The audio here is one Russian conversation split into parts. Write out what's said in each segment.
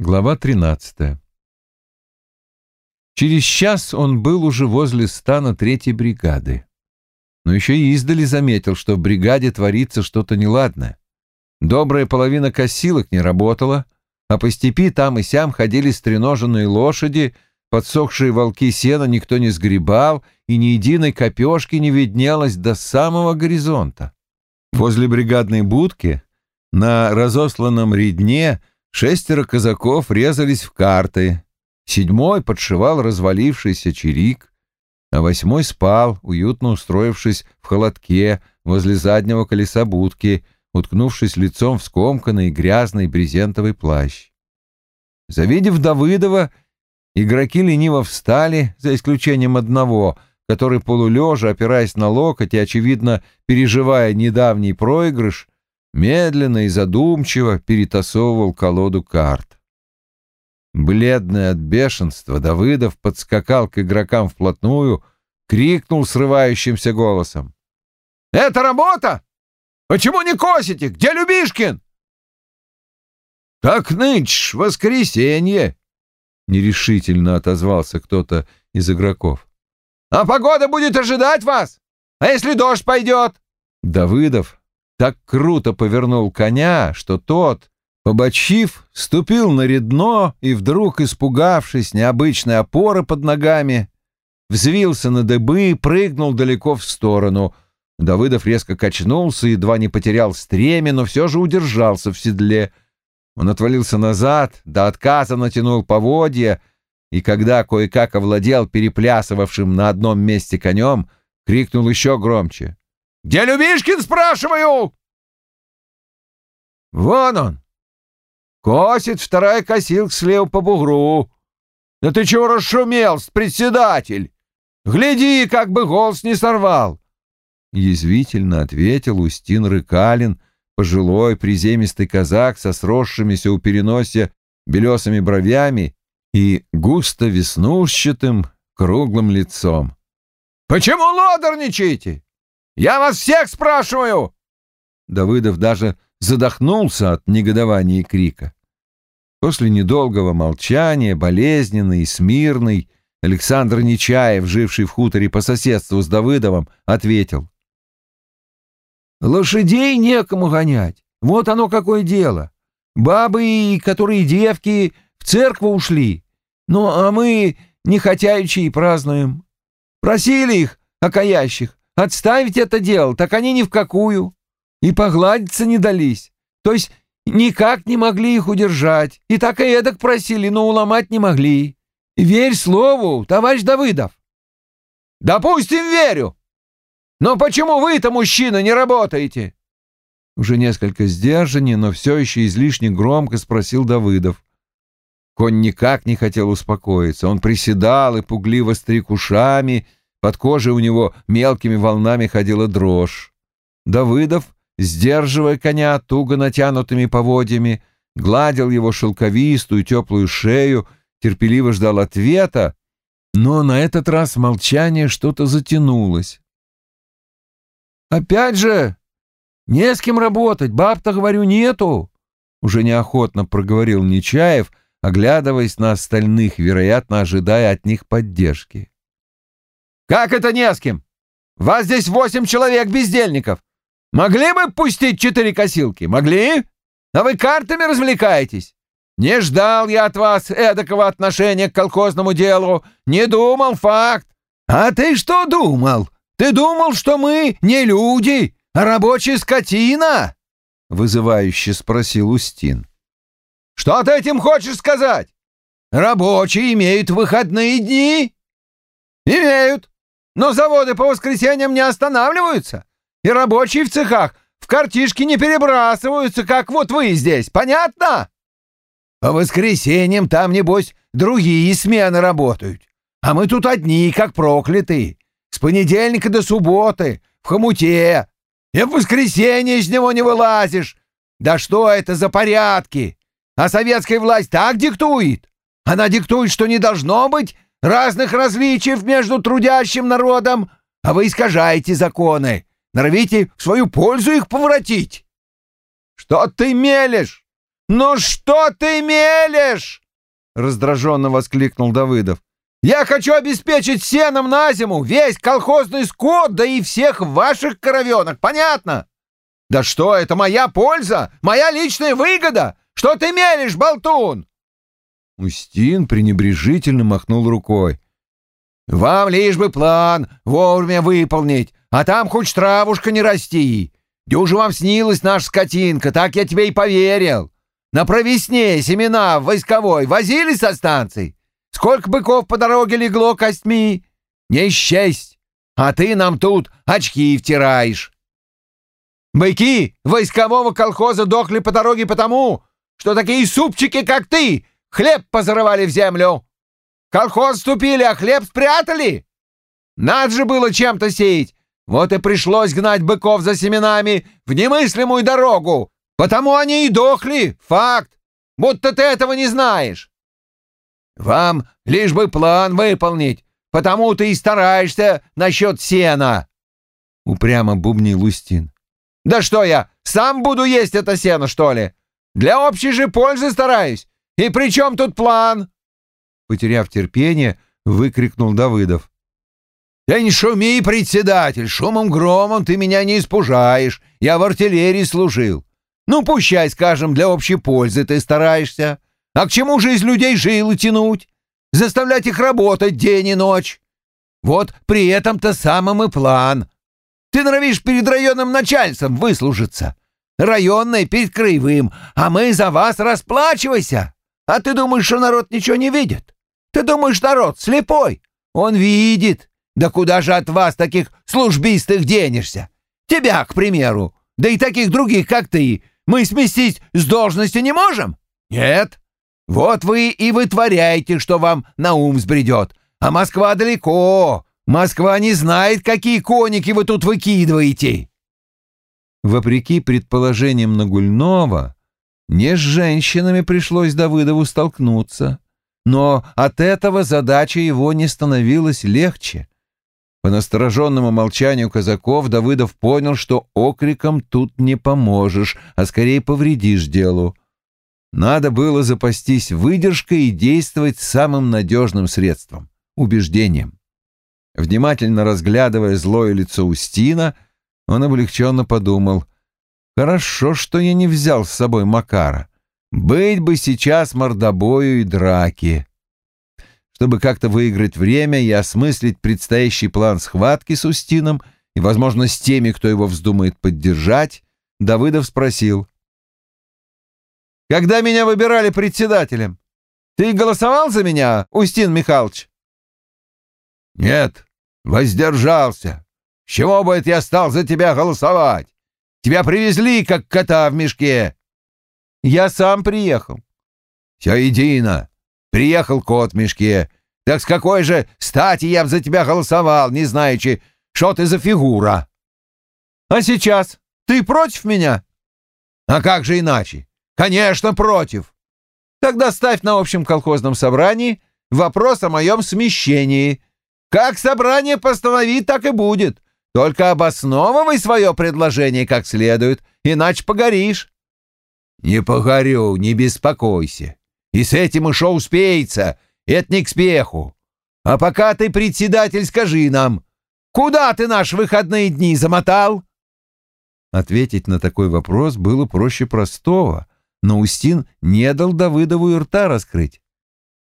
Глава 13. Через час он был уже возле стана третьей бригады. Но еще и издали заметил, что в бригаде творится что-то неладное. Добрая половина косилок не работала, а по степи там и сям ходили стреноженные лошади, подсохшие волки сена никто не сгребал, и ни единой копешки не виднелось до самого горизонта. Возле бригадной будки на разосланном редне Шестеро казаков резались в карты, седьмой подшивал развалившийся чирик, а восьмой спал, уютно устроившись в холодке возле заднего колеса будки, уткнувшись лицом в скомканный грязный брезентовый плащ. Завидев Давыдова, игроки лениво встали, за исключением одного, который полулежа, опираясь на локоть и, очевидно, переживая недавний проигрыш, медленно и задумчиво перетасовывал колоду карт. Бледный от бешенства, Давыдов подскакал к игрокам вплотную, крикнул срывающимся голосом. «Это работа! Почему не косите? Где Любишкин?» «Так нынче воскресенье!» — нерешительно отозвался кто-то из игроков. «А погода будет ожидать вас? А если дождь пойдет?» Давыдов, так круто повернул коня, что тот, побочив, ступил на редно и вдруг, испугавшись необычной опоры под ногами, взвился на дыбы и прыгнул далеко в сторону. Давыдов резко качнулся, едва не потерял стремя, но все же удержался в седле. Он отвалился назад, до отказа натянул поводья, и когда кое-как овладел переплясывавшим на одном месте конем, крикнул еще громче. Где Любишкин, спрашиваю?» «Вон он! Косит вторая косилка слева по бугру. Да ты чего расшумел, председатель? Гляди, как бы голос не сорвал!» Язвительно ответил Устин Рыкалин, пожилой приземистый казак со сросшимися у переносе белесыми бровями и густо веснушчатым круглым лицом. «Почему лодорничаете? Я вас всех спрашиваю!» Давыдов даже задохнулся от негодования и крика. После недолгого молчания, болезненный и смирный, Александр Нечаев, живший в хуторе по соседству с Давыдовым, ответил. «Лошадей некому гонять. Вот оно какое дело. Бабы и которые девки в церкву ушли. Ну, а мы не хотяючи празднуем. Просили их, окаящих, Отставить это дело, так они ни в какую. И погладиться не дались. То есть никак не могли их удержать. И так и эдак просили, но уломать не могли. Верь слову, товарищ Давыдов. Допустим, верю. Но почему вы-то, мужчина, не работаете? Уже несколько сдержаннее, но все еще излишне громко спросил Давыдов. Конь никак не хотел успокоиться. Он приседал и пугливо стриг ушами, под кожей у него мелкими волнами ходила дрожь. Давыдов, сдерживая коня туго натянутыми поводьями, гладил его шелковистую теплую шею, терпеливо ждал ответа, но на этот раз молчание что-то затянулось. «Опять же, не с кем работать, баб-то, говорю, нету!» Уже неохотно проговорил Нечаев, оглядываясь на остальных, вероятно, ожидая от них поддержки. «Как это не с кем? Вас здесь восемь человек бездельников. Могли бы пустить четыре косилки? Могли? А вы картами развлекаетесь? Не ждал я от вас эдакого отношения к колхозному делу. Не думал, факт. А ты что думал? Ты думал, что мы не люди, а рабочая скотина?» Вызывающе спросил Устин. «Что ты этим хочешь сказать? Рабочие имеют выходные дни?» «Имеют. Но заводы по воскресеньям не останавливаются, и рабочие в цехах в картишки не перебрасываются, как вот вы здесь, понятно? По воскресеньям там, небось, другие смены работают, а мы тут одни, как проклятые, с понедельника до субботы, в хомуте, и в воскресенье из него не вылазишь. Да что это за порядки? А советская власть так диктует. Она диктует, что не должно быть разных различий между трудящим народом, а вы искажаете законы, норовите в свою пользу их поворотить. Что ты мелешь? «Ну что ты мелешь?» — раздраженно воскликнул Давыдов. «Я хочу обеспечить сеном на зиму весь колхозный скот, да и всех ваших коровенок, понятно? Да что, это моя польза, моя личная выгода! Что ты мелешь, болтун?» Устин пренебрежительно махнул рукой. «Вам лишь бы план вовремя выполнить, а там хоть травушка не расти. Дюже вам снилась наша скотинка, так я тебе и поверил. На провесне семена в войсковой возили со станций? Сколько быков по дороге легло костьми? Не счесть. А ты нам тут очки втираешь. Быки войскового колхоза дохли по дороге потому, что такие супчики, как ты, хлеб позарывали в землю. Колхоз вступили, а хлеб спрятали. Надо же было чем-то сеять. Вот и пришлось гнать быков за семенами в немыслимую дорогу, Потому они и дохли, факт. Будто ты этого не знаешь. Вам лишь бы план выполнить, потому ты и стараешься насчет сена. Упрямо бубнил Устин. Да что я, сам буду есть это сено, что ли? Для общей же пользы стараюсь. И при чем тут план? Потеряв терпение, выкрикнул Давыдов. «Да не шуми, председатель, шумом-громом ты меня не испужаешь. Я в артиллерии служил. Ну, пущай, скажем, для общей пользы ты стараешься. А к чему же из людей жилы тянуть? Заставлять их работать день и ночь? Вот при этом-то самым и план. Ты норовишь перед районным начальством выслужиться. Районный перед краевым, а мы за вас расплачивайся. А ты думаешь, что народ ничего не видит? Ты думаешь, народ слепой? Он видит. Да куда же от вас, таких службистых, денешься? Тебя, к примеру, да и таких других, как ты, мы сместить с должности не можем? Нет. Вот вы и вытворяете, что вам на ум сбредет. А Москва далеко. Москва не знает, какие коники вы тут выкидываете. Вопреки предположениям Нагульнова, не с женщинами пришлось Давыдову столкнуться. Но от этого задача его не становилась легче. По настороженному молчанию казаков Давыдов понял, что окриком тут не поможешь, а скорее повредишь делу. Надо было запастись выдержкой и действовать самым надежным средством — убеждением. Внимательно разглядывая злое лицо Устина, он облегченно подумал, «Хорошо, что я не взял с собой Макара. Быть бы сейчас мордобою и драки». Чтобы как-то выиграть время и осмыслить предстоящий план схватки с Устином и, возможно, с теми, кто его вздумает поддержать, Давыдов спросил. «Когда меня выбирали председателем, ты голосовал за меня, Устин Михайлович?» «Нет, воздержался. С чего бы это я стал за тебя голосовать? Тебя привезли, как кота в мешке». «Я сам приехал». «Все едино. Приехал кот в мешке. Так с какой же стати я б за тебя голосовал, не знаючи, что ты за фигура? А сейчас ты против меня? А как же иначе? Конечно, против. Тогда ставь на общем колхозном собрании вопрос о моем смещении. Как собрание постановит, так и будет. Только обосновывай свое предложение как следует, иначе погоришь. Не погорю, не беспокойся. И с этим еще успеется. Это не к спеху. А пока ты, председатель, скажи нам, куда ты наши выходные дни замотал?» Ответить на такой вопрос было проще простого, но Устин не дал Давыдову и рта раскрыть.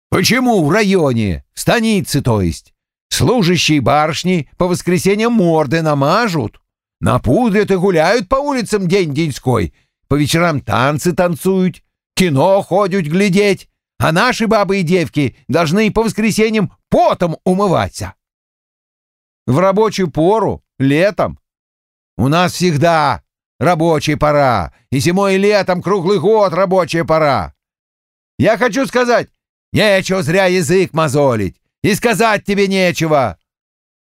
«Почему в районе, в станице, то есть, служащие барышни по воскресеньям морды намажут, напудрят и гуляют по улицам день-деньской, по вечерам танцы танцуют, кино ходят глядеть, а наши бабы и девки должны по воскресеньям потом умываться. В рабочую пору, летом. У нас всегда рабочая пора, и зимой и летом круглый год рабочая пора. Я хочу сказать, нечего зря язык мозолить, и сказать тебе нечего.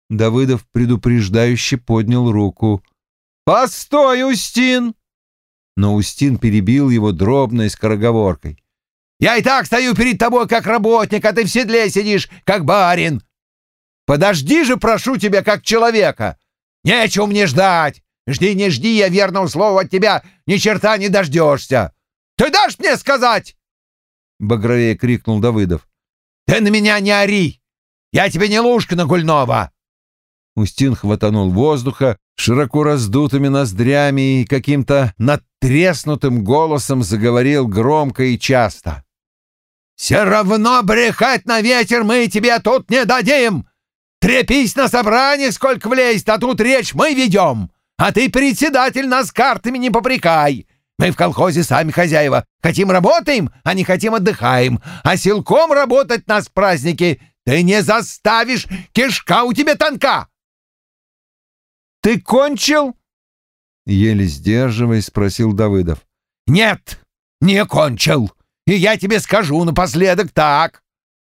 Давыдов предупреждающе поднял руку. «Постой, Устин!» но Устин перебил его дробной скороговоркой. «Я и так стою перед тобой как работник, а ты в седле сидишь, как барин. Подожди же, прошу тебя, как человека. Нечего мне ждать. Жди, не жди, я верного слова от тебя ни черта не дождешься. Ты дашь мне сказать?» Багровее крикнул Давыдов. «Ты на меня не ори! Я тебе не лужка Нагульнова!» Устин хватанул воздуха, широко раздутыми ноздрями и каким-то надтреснутым голосом заговорил громко и часто. «Все равно брехать на ветер мы тебе тут не дадим! Трепись на собрании, сколько влезет, а тут речь мы ведем, а ты, председатель, нас картами не попрекай!» Мы в колхозе сами хозяева. Хотим — работаем, а не хотим — отдыхаем. А силком работать нас праздники ты не заставишь. Кишка у тебя тонка. «Ты кончил?» Еле сдерживаясь, спросил Давыдов. «Нет, не кончил. И я тебе скажу напоследок так.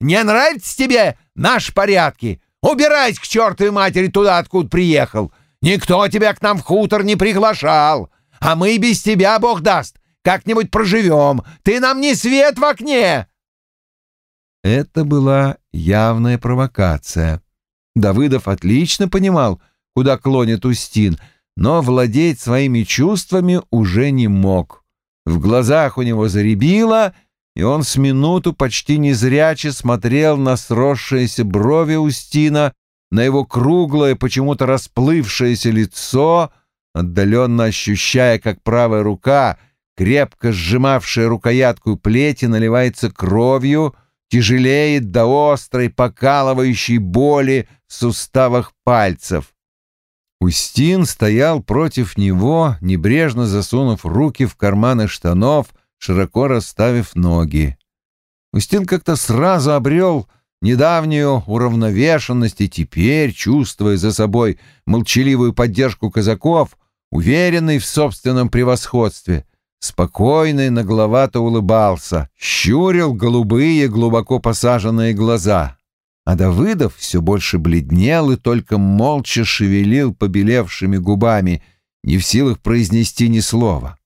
Не нравятся тебе наши порядки? Убирайся к чертовой матери туда, откуда приехал. Никто тебя к нам в хутор не приглашал. А мы без тебя, бог даст, как-нибудь проживем. Ты нам не свет в окне!» Это была явная провокация. Давыдов отлично понимал, куда клонит Устин, но владеть своими чувствами уже не мог. В глазах у него заребило, и он с минуту почти незряче смотрел на сросшиеся брови Устина, на его круглое, почему-то расплывшееся лицо — отдаленно ощущая, как правая рука, крепко сжимавшая рукоятку плети, наливается кровью, тяжелеет до острой покалывающей боли в суставах пальцев. Устин стоял против него, небрежно засунув руки в карманы штанов, широко расставив ноги. Устин как-то сразу обрел недавнюю уравновешенность и теперь, чувствуя за собой молчаливую поддержку казаков, уверенный в собственном превосходстве, спокойный, нагловато улыбался, щурил голубые, глубоко посаженные глаза. А Давыдов все больше бледнел и только молча шевелил побелевшими губами, не в силах произнести ни слова.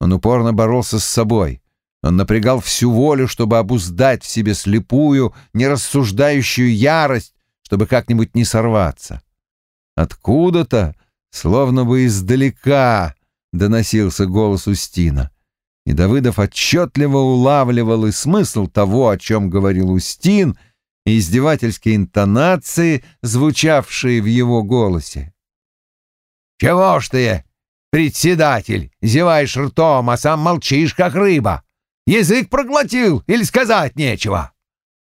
Он упорно боролся с собой. Он напрягал всю волю, чтобы обуздать в себе слепую, нерассуждающую ярость, чтобы как-нибудь не сорваться. Откуда-то Словно бы издалека доносился голос Устина. И Давыдов отчетливо улавливал и смысл того, о чем говорил Устин, и издевательские интонации, звучавшие в его голосе. «Чего ж ты, председатель, зеваешь ртом, а сам молчишь, как рыба? Язык проглотил или сказать нечего?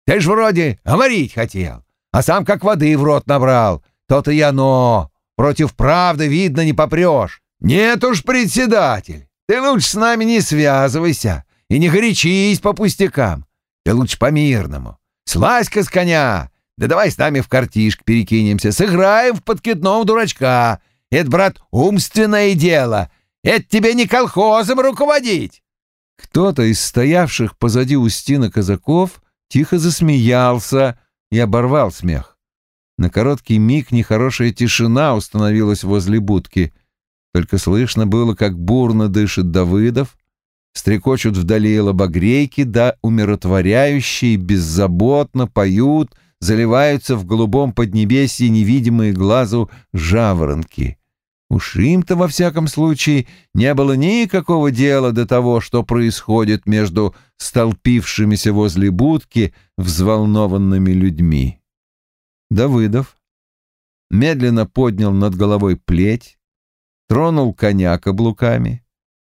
Ты ж вроде говорить хотел, а сам как воды в рот набрал. То-то и оно. Против правды, видно, не попрешь. Нет уж, председатель, ты лучше с нами не связывайся и не горячись по пустякам. Ты лучше по-мирному. Слазь-ка с коня, да давай с нами в картишк перекинемся, сыграем в подкидного дурачка. Это, брат, умственное дело. Это тебе не колхозом руководить. Кто-то из стоявших позади Устина казаков тихо засмеялся и оборвал смех. На короткий миг нехорошая тишина установилась возле будки. Только слышно было, как бурно дышит Давыдов, стрекочут вдали лобогрейки, да умиротворяющие, беззаботно поют, заливаются в голубом поднебесье невидимые глазу жаворонки. Уж им-то, во всяком случае, не было никакого дела до того, что происходит между столпившимися возле будки взволнованными людьми. Давыдов медленно поднял над головой плеть, тронул коня каблуками,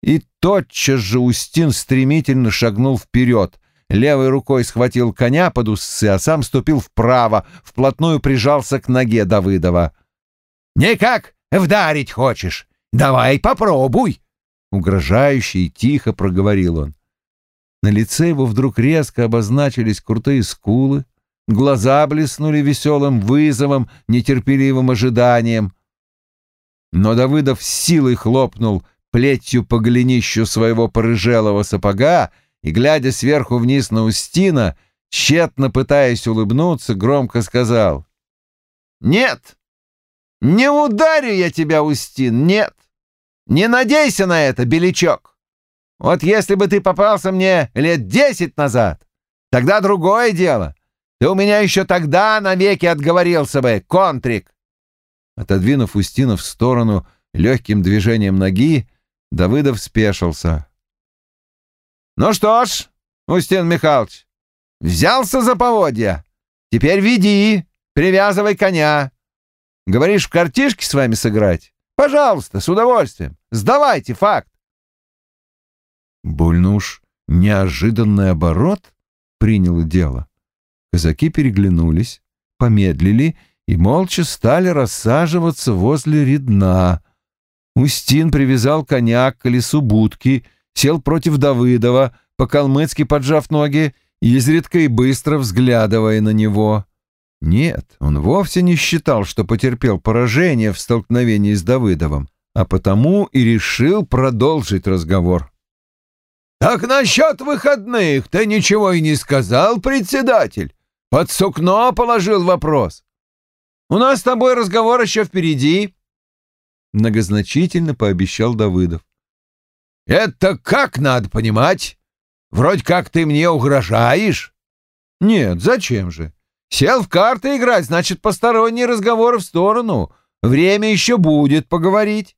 и тотчас же Устин стремительно шагнул вперед, левой рукой схватил коня под усы, а сам ступил вправо, вплотную прижался к ноге Давыдова. «Никак вдарить хочешь? Давай попробуй!» Угрожающе и тихо проговорил он. На лице его вдруг резко обозначились крутые скулы, глаза блеснули веселым вызовом, нетерпеливым ожиданием. Но Давыдов силой хлопнул плетью по голенищу своего порыжелого сапога и, глядя сверху вниз на Устина, тщетно пытаясь улыбнуться, громко сказал «Нет, не ударю я тебя, Устин, нет! Не надейся на это, белячок! Вот если бы ты попался мне лет десять назад, тогда другое дело. Ты у меня еще тогда навеки отговорился бы, контрик!» Отодвинув Устина в сторону легким движением ноги, Давыдов спешился. Ну что ж, Устин Михайлович, взялся за поводья. Теперь веди, привязывай коня. Говоришь, в картишки с вами сыграть? Пожалуйста, с удовольствием. Сдавайте факт. Больно уж неожиданный оборот приняло дело. Казаки переглянулись, помедлили и молча стали рассаживаться возле редна. Устин привязал коня к колесу будки, сел против Давыдова, по-калмыцки поджав ноги, изредка и быстро взглядывая на него. Нет, он вовсе не считал, что потерпел поражение в столкновении с Давыдовым, а потому и решил продолжить разговор. «Так насчет выходных ты ничего и не сказал, председатель? Под сукно положил вопрос». «У нас с тобой разговор еще впереди», — многозначительно пообещал Давыдов. «Это как надо понимать? Вроде как ты мне угрожаешь?» «Нет, зачем же? Сел в карты играть, значит, посторонние разговоры в сторону. Время еще будет поговорить.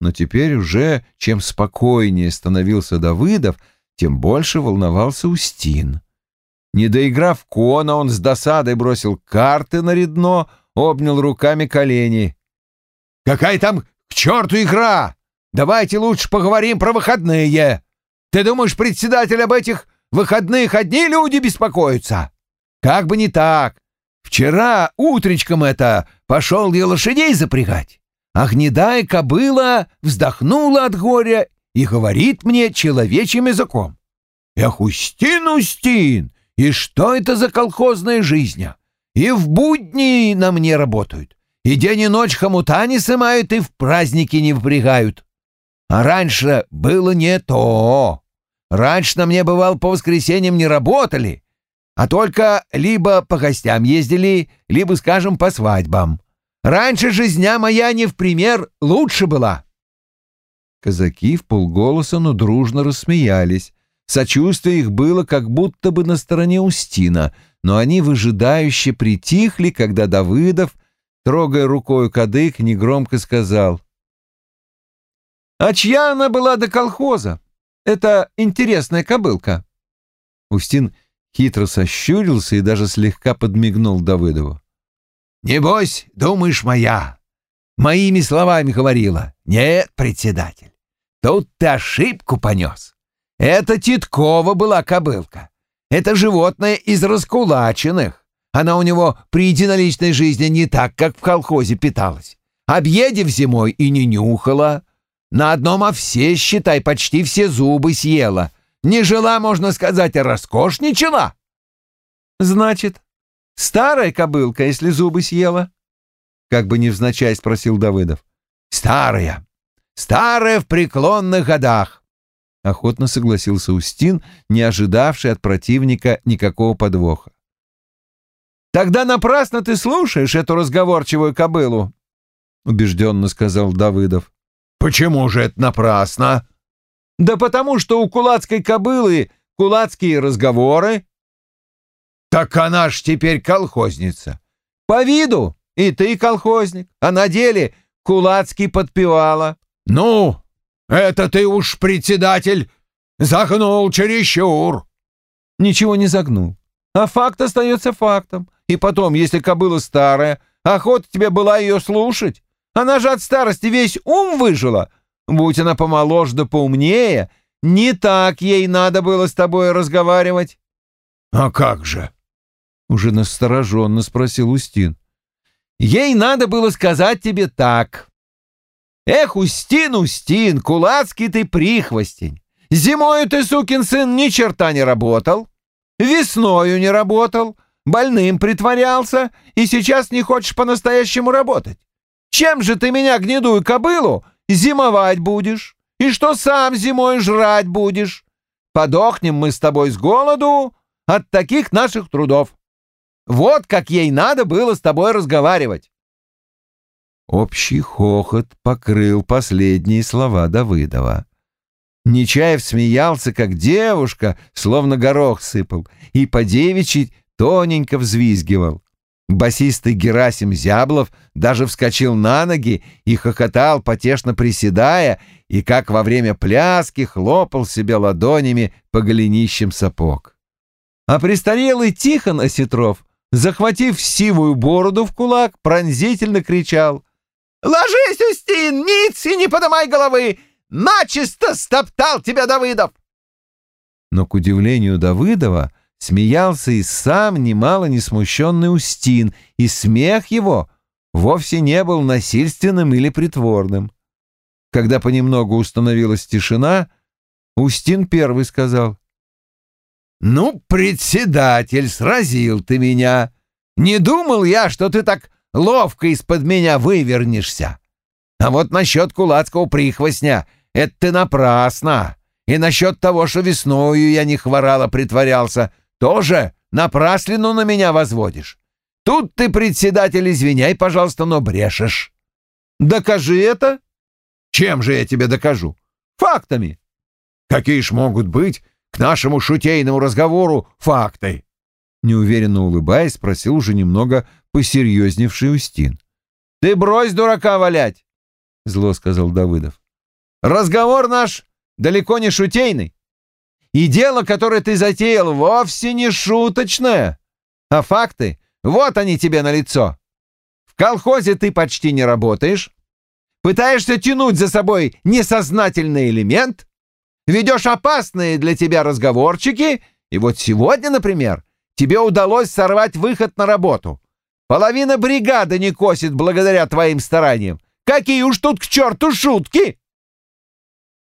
Но теперь уже, чем спокойнее становился Давыдов, тем больше волновался Устин. Не доиграв кона, он с досадой бросил карты на редно, обнял руками колени. «Какая там к черту игра? Давайте лучше поговорим про выходные. Ты думаешь, председатель об этих выходных одни люди беспокоятся?» Как бы не так. Вчера утречком это пошел я лошадей запрягать, а гнедая кобыла вздохнула от горя и говорит мне человечьим языком. «Эх, Устин, Устин, и что это за колхозная жизнь? И в будни на мне работают, и день и ночь хомута не сымают, и в праздники не впрягают. А раньше было не то. Раньше на мне, бывал, по воскресеньям не работали, а только либо по гостям ездили, либо, скажем, по свадьбам. Раньше жизня моя не в пример лучше была». Казаки в полголоса, но дружно рассмеялись. Сочувствие их было как будто бы на стороне Устина, но они выжидающе притихли, когда Давыдов, трогая рукой кадык, негромко сказал. «А чья она была до колхоза? Это интересная кобылка». Устин хитро сощурился и даже слегка подмигнул Давыдову. «Небось, думаешь, моя? Моими словами говорила. Нет, председатель, тут ты ошибку понес. Это Титкова была кобылка. Это животное из раскулаченных. Она у него при единоличной жизни не так, как в колхозе питалась. Объедев зимой и не нюхала. На одном овсе, считай, почти все зубы съела. Не жила, можно сказать, а роскошничала. Значит, старая кобылка, если зубы съела? Как бы невзначай спросил Давыдов. Старая. Старая в преклонных годах. Охотно согласился Устин, не ожидавший от противника никакого подвоха. «Тогда напрасно ты слушаешь эту разговорчивую кобылу», — убежденно сказал Давыдов. «Почему же это напрасно?» Да потому что у кулацкой кобылы кулацкие разговоры. Так она ж теперь колхозница. По виду и ты колхозник, а на деле кулацкий подпевала. Ну, это ты уж, председатель, загнул чересчур. Ничего не загнул. А факт остается фактом. И потом, если кобыла старая, охота тебе была ее слушать. Она же от старости весь ум выжила, Будь она помоложе да поумнее, не так ей надо было с тобой разговаривать. — А как же? — уже настороженно спросил Устин. — Ей надо было сказать тебе так. Эх, Устин, Устин, кулацкий ты прихвостень. Зимою ты, сукин сын, ни черта не работал, весною не работал, больным притворялся и сейчас не хочешь по-настоящему работать. Чем же ты меня, гнедую кобылу, зимовать будешь, и что сам зимой жрать будешь. Подохнем мы с тобой с голоду от таких наших трудов. Вот как ей надо было с тобой разговаривать. Общий хохот покрыл последние слова Давыдова. Нечаев смеялся, как девушка, словно горох сыпал, и по девичьи тоненько взвизгивал. Басистый Герасим Зяблов даже вскочил на ноги и хохотал, потешно приседая, и как во время пляски хлопал себе ладонями по голенищам сапог. А престарелый Тихон Осетров, захватив сивую бороду в кулак, пронзительно кричал «Ложись, Устин, ниц и не подымай головы! Начисто стоптал тебя Давыдов!» Но, к удивлению Давыдова, смеялся и сам немало не смущенный Устин, и смех его вовсе не был насильственным или притворным. Когда понемногу установилась тишина, Устин первый сказал. «Ну, председатель, сразил ты меня. Не думал я, что ты так ловко из-под меня вывернешься. А вот насчет кулацкого прихвостня — это ты напрасно. И насчет того, что весною я не хворал, притворялся — тоже напраслину на меня возводишь. Тут ты, председатель, извиняй, пожалуйста, но брешешь. Докажи это. Чем же я тебе докажу? Фактами. Какие ж могут быть к нашему шутейному разговору факты? Неуверенно улыбаясь, спросил уже немного посерьезневший Устин. «Ты брось дурака валять!» — зло сказал Давыдов. «Разговор наш далеко не шутейный. И дело, которое ты затеял, вовсе не шуточное. А факты, вот они тебе на лицо. В колхозе ты почти не работаешь, пытаешься тянуть за собой несознательный элемент, ведешь опасные для тебя разговорчики, и вот сегодня, например, тебе удалось сорвать выход на работу. Половина бригады не косит благодаря твоим стараниям. Какие уж тут к черту шутки!»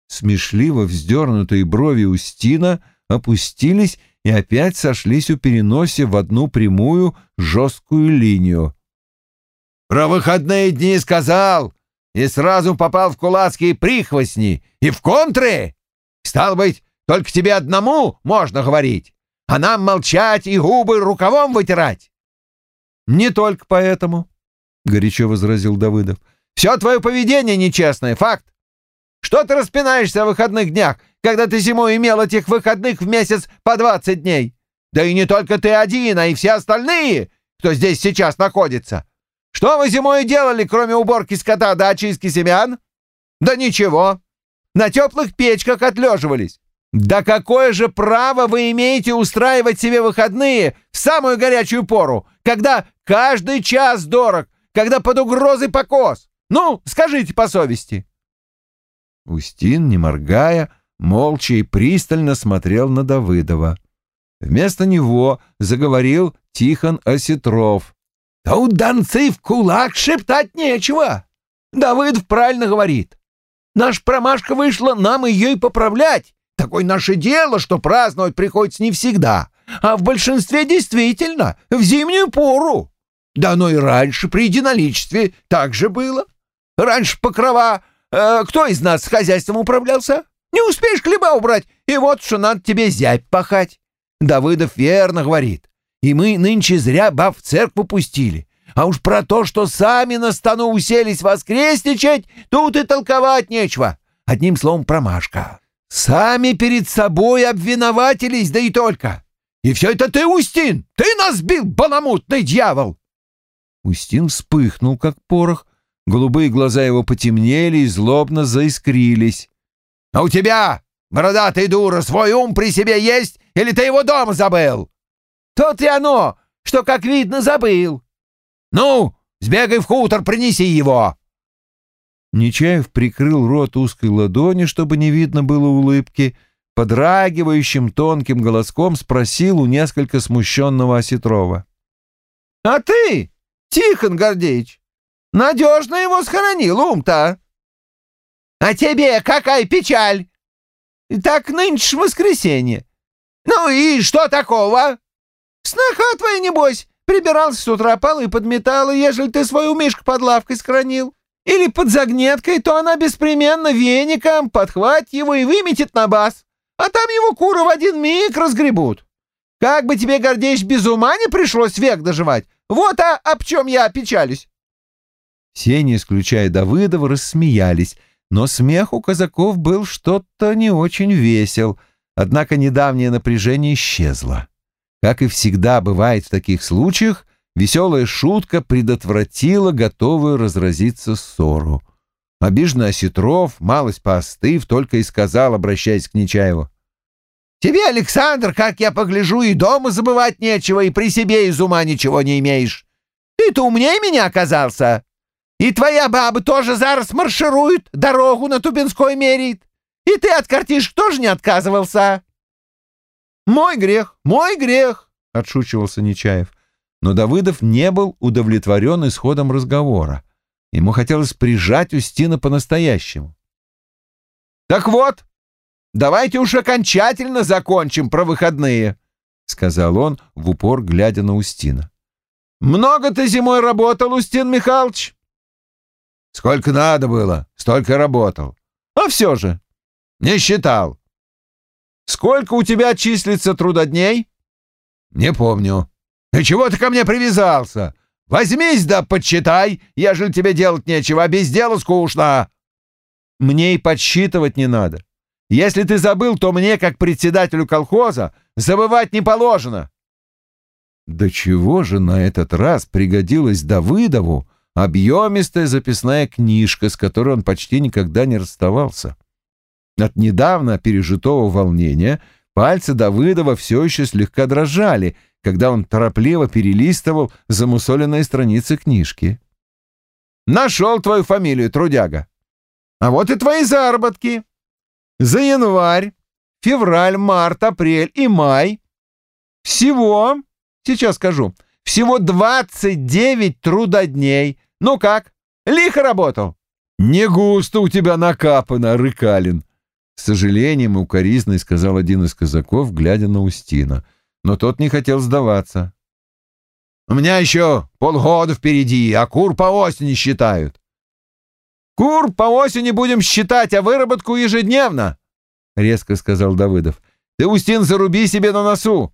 Смешливо вздернутые брови Устина опустились и опять сошлись у переносе в одну прямую жесткую линию. «Про выходные дни сказал, и сразу попал в кулацкие прихвостни и в контры. Стал быть, только тебе одному можно говорить, а нам молчать и губы рукавом вытирать». «Не только поэтому», — горячо возразил Давыдов. «Все твое поведение нечестное, факт. Что ты распинаешься о выходных днях, когда ты зимой имел этих выходных в месяц по двадцать дней? Да и не только ты один, а и все остальные, кто здесь сейчас находится. Что вы зимой делали, кроме уборки скота да очистки семян? Да ничего. На теплых печках отлеживались. Да какое же право вы имеете устраивать себе выходные в самую горячую пору, когда каждый час дорог, когда под угрозой покос? Ну, скажите по совести. Устин, не моргая, молча и пристально смотрел на Давыдова. Вместо него заговорил Тихон Осетров. «Тут донцы в кулак шептать нечего. Давыдов правильно говорит. Наш промашка вышла, нам ее и поправлять. Такое наше дело, что праздновать приходится не всегда, а в большинстве действительно в зимнюю пору. Да оно и раньше при единоличестве так же было. Раньше покрова э, кто из нас с хозяйством управлялся? Не успеешь хлеба убрать, и вот что надо тебе зябь пахать. Давыдов верно говорит. И мы нынче зря баб в церковь пустили. А уж про то, что сами на стану уселись воскресничать, тут и толковать нечего. Одним словом, промашка. Сами перед собой обвиноватились, да и только. И все это ты, Устин! Ты нас бил, баламутный дьявол!» Устин вспыхнул, как порох, Голубые глаза его потемнели и злобно заискрились. «А у тебя, бородатый дура, свой ум при себе есть, или ты его дома забыл?» «Тот и оно, что, как видно, забыл». «Ну, сбегай в хутор, принеси его!» Нечаев прикрыл рот узкой ладони, чтобы не видно было улыбки, подрагивающим тонким голоском спросил у несколько смущенного Осетрова. «А ты, Тихон Гордеевич, Надежно его схоронил ум-то. А тебе какая печаль? Так нынче воскресенье. Ну и что такого? Сноха твоя, небось, прибирался с утра, полы подметала, ежели ты свою мишку под лавкой схоронил. Или под загнеткой, то она беспременно веником подхватит его и выметит на бас. А там его куры в один миг разгребут. Как бы тебе, Гордеич, без ума не пришлось век доживать. Вот а об чем я печалюсь. Все, не исключая Давыдова, рассмеялись, но смех у казаков был что-то не очень весел, однако недавнее напряжение исчезло. Как и всегда бывает в таких случаях, веселая шутка предотвратила готовую разразиться ссору. Обиженный Осетров, малость поостыв, только и сказал, обращаясь к Нечаеву. «Тебе, Александр, как я погляжу, и дома забывать нечего, и при себе из ума ничего не имеешь. Ты-то умнее меня оказался. И твоя баба тоже зараз марширует, дорогу на Тубинской меряет. И ты от картишек тоже не отказывался». «Мой грех, мой грех!» — отшучивался Нечаев. Но Давыдов не был удовлетворен исходом разговора. Ему хотелось прижать Устина по-настоящему. «Так вот, давайте уж окончательно закончим про выходные», — сказал он, в упор глядя на Устина. «Много ты зимой работал, Устин Михайлович?» «Сколько надо было, столько работал». «А все же?» «Не считал». «Сколько у тебя числится трудодней?» «Не помню». «И чего ты ко мне привязался? Возьмись да подсчитай, ежели тебе делать нечего, а без дела скучно. Мне и подсчитывать не надо. Если ты забыл, то мне, как председателю колхоза, забывать не положено. До чего же на этот раз пригодилась Давыдову объемистая записная книжка, с которой он почти никогда не расставался? От недавно пережитого волнения пальцы Давыдова все еще слегка дрожали — когда он торопливо перелистывал замусоленные страницы книжки. «Нашел твою фамилию, трудяга. А вот и твои заработки. За январь, февраль, март, апрель и май. Всего, сейчас скажу, всего 29 трудодней. Ну как, лихо работал?» «Не густо у тебя накапано, Рыкалин», — с сожалением и укоризной сказал один из казаков, глядя на Устина — но тот не хотел сдаваться. «У меня еще полгода впереди, а кур по осени считают». «Кур по осени будем считать, а выработку ежедневно», — резко сказал Давыдов. «Ты, Устин, заруби себе на носу.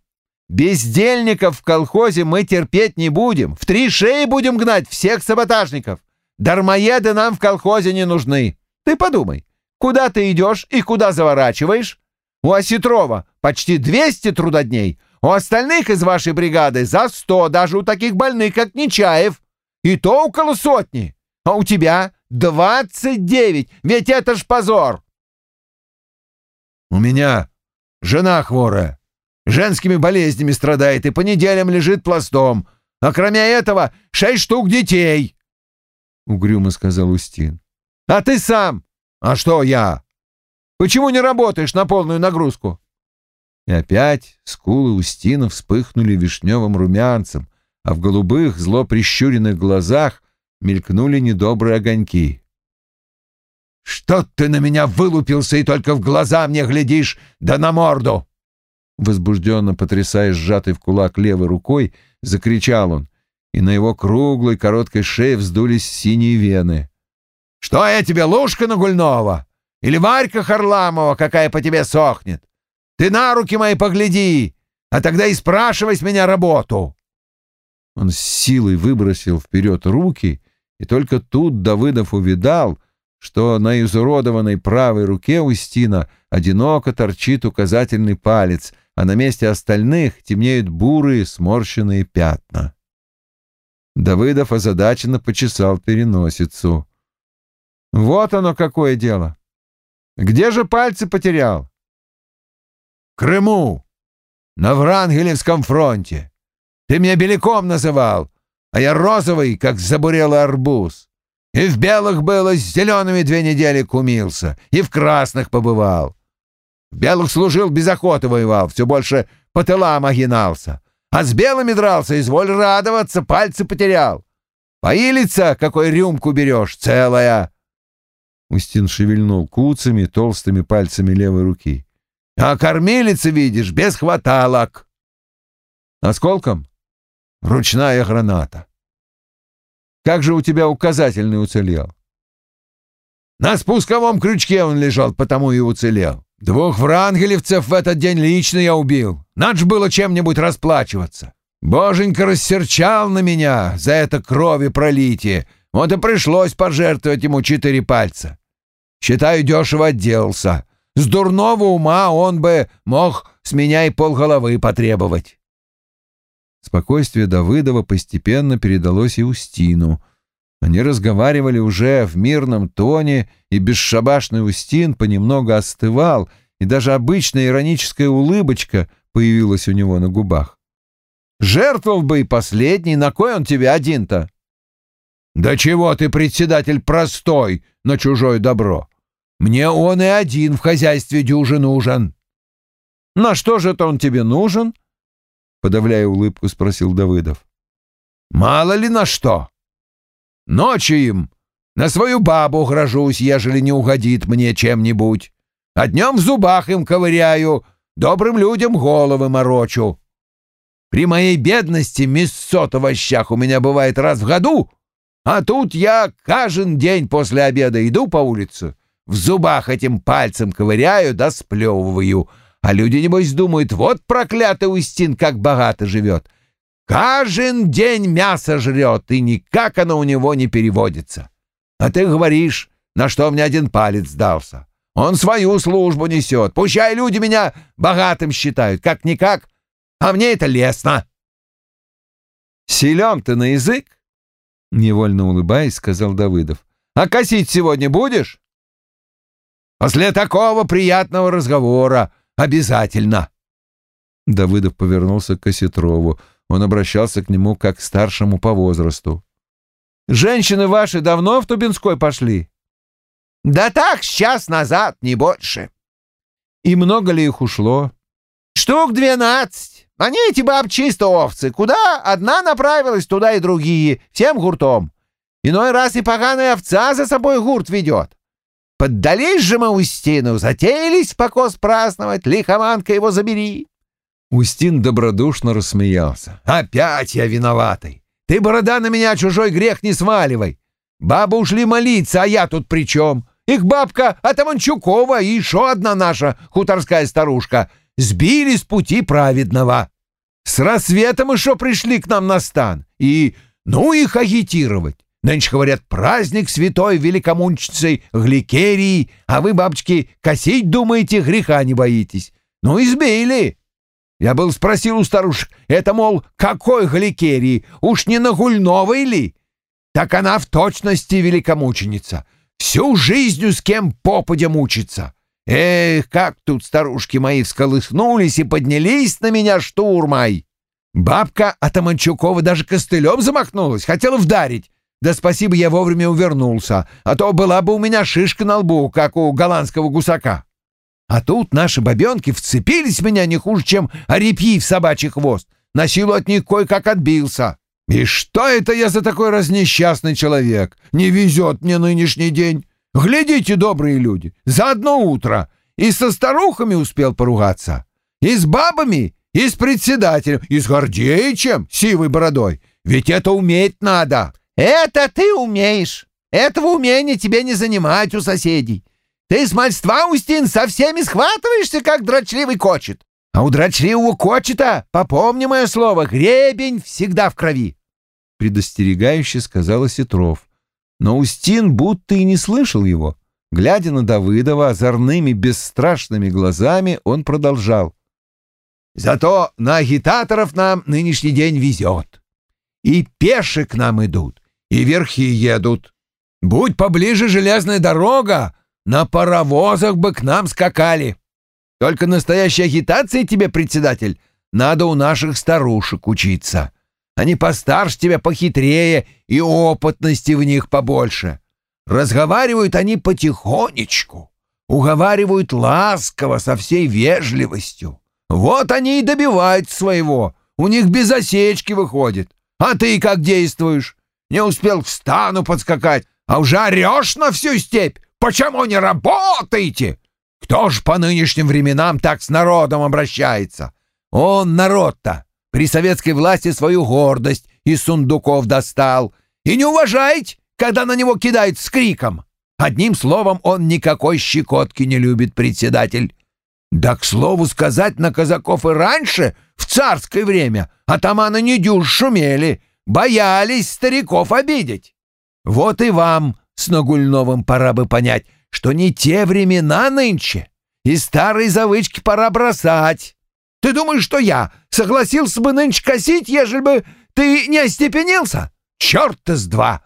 Бездельников в колхозе мы терпеть не будем. В три шеи будем гнать всех саботажников. Дармоеды нам в колхозе не нужны. Ты подумай, куда ты идешь и куда заворачиваешь? У Осетрова почти 200 трудодней, у остальных из вашей бригады за сто, даже у таких больных, как Нечаев. И то около сотни. А у тебя двадцать девять. Ведь это ж позор. У меня жена хворая. Женскими болезнями страдает и по неделям лежит пластом. А кроме этого шесть штук детей. Угрюмо сказал Устин. А ты сам? А что я? Почему не работаешь на полную нагрузку? И опять скулы Устина вспыхнули вишневым румянцем, а в голубых, зло прищуренных глазах мелькнули недобрые огоньки. «Что ты на меня вылупился и только в глаза мне глядишь, да на морду!» Возбужденно потрясая сжатой в кулак левой рукой, закричал он, и на его круглой короткой шее вздулись синие вены. «Что я тебе, Лушка Нагульнова? Или Варька Харламова, какая по тебе сохнет? Ты на руки мои погляди, а тогда и спрашивай с меня работу. Он с силой выбросил вперед руки, и только тут Давыдов увидал, что на изуродованной правой руке Устина одиноко торчит указательный палец, а на месте остальных темнеют бурые сморщенные пятна. Давыдов озадаченно почесал переносицу. «Вот оно какое дело! Где же пальцы потерял?» Крыму, на Врангелевском фронте. Ты меня беляком называл, а я розовый, как забурелый арбуз. И в белых было, с зелеными две недели кумился, и в красных побывал. В белых служил, без охоты воевал, все больше по тылам огинался. А с белыми дрался, изволь радоваться, пальцы потерял. Поилица, какой рюмку берешь, целая. Устин шевельнул куцами, толстыми пальцами левой руки. А кормилица, видишь, без хваталок. Осколком? Ручная граната. Как же у тебя указательный уцелел? На спусковом крючке он лежал, потому и уцелел. Двух врангелевцев в этот день лично я убил. Надо же было чем-нибудь расплачиваться. Боженька рассерчал на меня за это крови пролитие. Вот и пришлось пожертвовать ему четыре пальца. Считаю, дешево отделался. С дурного ума он бы мог с меня и полголовы потребовать. Спокойствие Давыдова постепенно передалось и Устину. Они разговаривали уже в мирном тоне, и бесшабашный Устин понемногу остывал, и даже обычная ироническая улыбочка появилась у него на губах. «Жертвовал бы и последний, на кой он тебе один-то?» «Да чего ты, председатель, простой на чужое добро? Мне он и один в хозяйстве дюжи нужен». «На что же это он тебе нужен?» Подавляя улыбку, спросил Давыдов. «Мало ли на что. Ночью им на свою бабу грожусь, ежели не угодит мне чем-нибудь. А днем в зубах им ковыряю, добрым людям головы морочу. При моей бедности мясо в овощах у меня бывает раз в году, а тут я каждый день после обеда иду по улице, в зубах этим пальцем ковыряю да сплевываю, а люди, небось, думают, вот проклятый Устин как богато живет. Каждый день мясо жрет, и никак оно у него не переводится. А ты говоришь, на что мне один палец сдался. Он свою службу несет. Пущай люди меня богатым считают, как-никак, а мне это лестно. Силен ты на язык? Невольно улыбаясь, сказал Давыдов. А косить сегодня будешь? После такого приятного разговора обязательно. Давыдов повернулся к Косетрову. Он обращался к нему как к старшему по возрасту. «Женщины ваши давно в Тубинской пошли?» «Да так, час назад, не больше». «И много ли их ушло?» «Штук двенадцать. Они эти баб чисто овцы. Куда одна направилась, туда и другие. Всем гуртом. Иной раз и поганая овца за собой гурт ведет. Поддались же мы Устину, затеялись покос праздновать, лихоманка его забери. Устин добродушно рассмеялся. «Опять я виноватый! Ты, борода, на меня чужой грех не сваливай! Бабы ушли молиться, а я тут при чем? Их бабка Атаманчукова и еще одна наша хуторская старушка сбили с пути праведного. С рассветом еще пришли к нам на стан, и ну их агитировать. Нынче, говорят, праздник святой великомунчицей Гликерии, а вы, бабочки, косить думаете, греха не боитесь. Ну, избили!» Я был спросил у старушек, это, мол, какой гликерии, уж не на Гульновой ли? Так она в точности великомученица. Всю жизнью с кем попадя мучится. Эх, как тут старушки мои всколыхнулись и поднялись на меня штурмой. Бабка Атаманчукова даже костылем замахнулась, хотела вдарить. Да спасибо, я вовремя увернулся, а то была бы у меня шишка на лбу, как у голландского гусака. А тут наши бабенки вцепились в меня не хуже, чем орепьи в собачий хвост. На силу от них кое-как отбился. И что это я за такой разнесчастный человек? Не везет мне нынешний день. Глядите, добрые люди, за одно утро и со старухами успел поругаться, и с бабами, и с председателем, и с Гордеичем, сивой бородой. Ведь это уметь надо. Это ты умеешь. Этого умения тебе не занимать у соседей. Ты с мальства, Устин, со всеми схватываешься, как дрочливый кочет. А у дрочливого кочета, попомни мое слово, гребень всегда в крови. Предостерегающе сказала Сетров. Но Устин будто и не слышал его. Глядя на Давыдова озорными, бесстрашными глазами, он продолжал. «Зато на агитаторов нам нынешний день везет. И пеши к нам идут, и верхи едут. Будь поближе железная дорога, на паровозах бы к нам скакали. Только настоящей агитации тебе, председатель, надо у наших старушек учиться. Они постарше тебя, похитрее, и опытности в них побольше. Разговаривают они потихонечку, уговаривают ласково, со всей вежливостью. Вот они и добивают своего, у них без осечки выходит. А ты как действуешь? Не успел в стану подскакать, а уже орешь на всю степь. Почему не работаете? Кто ж по нынешним временам так с народом обращается? Он, народ-то, при советской власти свою гордость из сундуков достал. И не уважает, когда на него кидают с криком. Одним словом, он никакой щекотки не любит, председатель. Да, к слову сказать, на казаков и раньше, в царское время, атаманы не дюж шумели, боялись стариков обидеть. Вот и вам с Нагульновым пора бы понять, что не те времена нынче, и старые завычки пора бросать. Ты думаешь, что я согласился бы нынче косить, ежели бы ты не остепенился? Черт-то с два!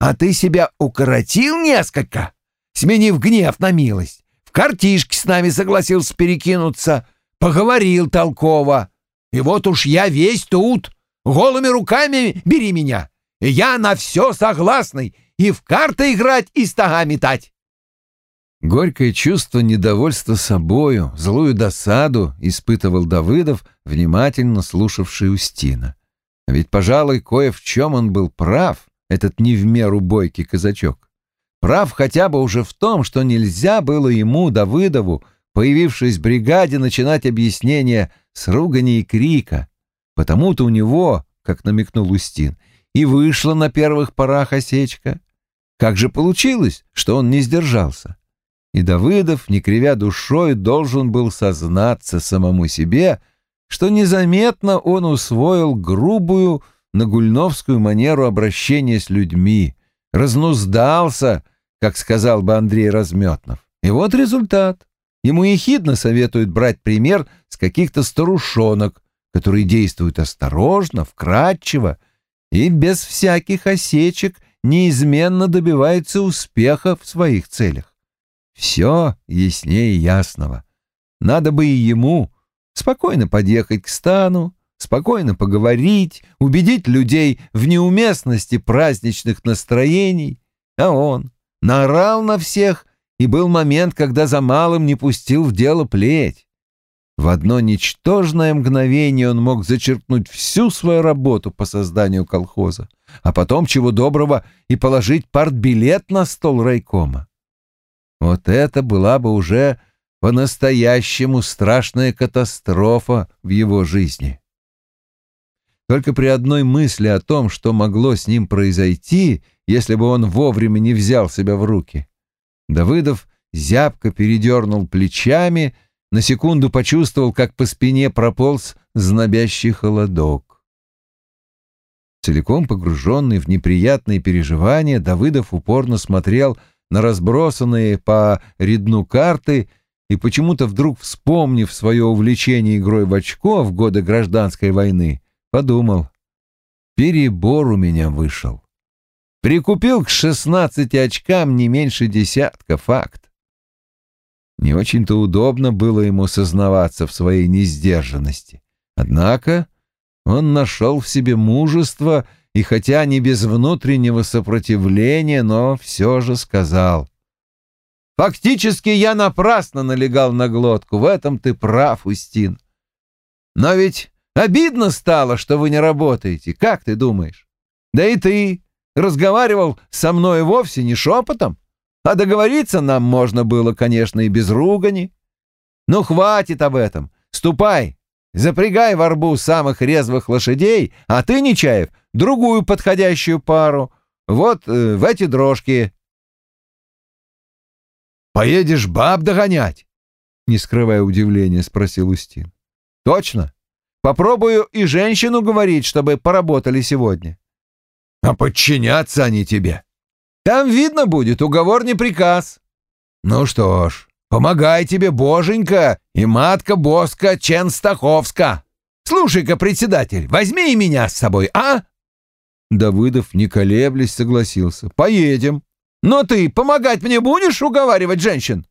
А ты себя укоротил несколько, сменив гнев на милость. В картишке с нами согласился перекинуться, поговорил толково. И вот уж я весь тут, голыми руками бери меня. Я на все согласный, и в карты играть, и стога метать. Горькое чувство недовольства собою, злую досаду испытывал Давыдов, внимательно слушавший Устина. Ведь, пожалуй, кое в чем он был прав, этот не в меру бойкий казачок. Прав хотя бы уже в том, что нельзя было ему, Давыдову, появившись в бригаде, начинать объяснение с ругани и крика. Потому-то у него, как намекнул Устин, и вышла на первых порах осечка. Как же получилось, что он не сдержался? И Давыдов, не кривя душой, должен был сознаться самому себе, что незаметно он усвоил грубую нагульновскую манеру обращения с людьми, разнуздался, как сказал бы Андрей Разметнов. И вот результат. Ему ехидно советуют брать пример с каких-то старушонок, которые действуют осторожно, вкрадчиво и без всяких осечек неизменно добиваются успеха в своих целях. Все яснее ясного. Надо бы и ему спокойно подъехать к стану, спокойно поговорить, убедить людей в неуместности праздничных настроений, а он наорал на всех, и был момент, когда за малым не пустил в дело плеть. В одно ничтожное мгновение он мог зачеркнуть всю свою работу по созданию колхоза, а потом, чего доброго, и положить партбилет на стол райкома. Вот это была бы уже по-настоящему страшная катастрофа в его жизни. Только при одной мысли о том, что могло с ним произойти, если бы он вовремя не взял себя в руки, Давыдов зябко передернул плечами, на секунду почувствовал, как по спине прополз знобящий холодок. Целиком погруженный в неприятные переживания, Давыдов упорно смотрел на разбросанные по рядну карты и почему-то вдруг вспомнив свое увлечение игрой в очко в годы гражданской войны, подумал, перебор у меня вышел. Прикупил к шестнадцати очкам не меньше десятка, факт. Не очень-то удобно было ему сознаваться в своей несдержанности. Однако он нашел в себе мужество и хотя не без внутреннего сопротивления, но все же сказал. «Фактически я напрасно налегал на глотку, в этом ты прав, Устин. Но ведь обидно стало, что вы не работаете, как ты думаешь? Да и ты разговаривал со мной вовсе не шепотом, а договориться нам можно было, конечно, и без ругани. Ну, хватит об этом, ступай, Запрягай в арбу самых резвых лошадей, а ты, Нечаев, другую подходящую пару. Вот э, в эти дрожки. «Поедешь баб догонять?» Не скрывая удивления, спросил Устин. «Точно. Попробую и женщину говорить, чтобы поработали сегодня». «А подчиняться они тебе?» «Там видно будет, уговор не приказ». «Ну что ж, Помогай тебе, боженька, и матка Боска Ченстаховска. Слушай-ка, председатель, возьми и меня с собой, а?» Давыдов, не колеблясь, согласился. «Поедем. Но ты помогать мне будешь уговаривать женщин?»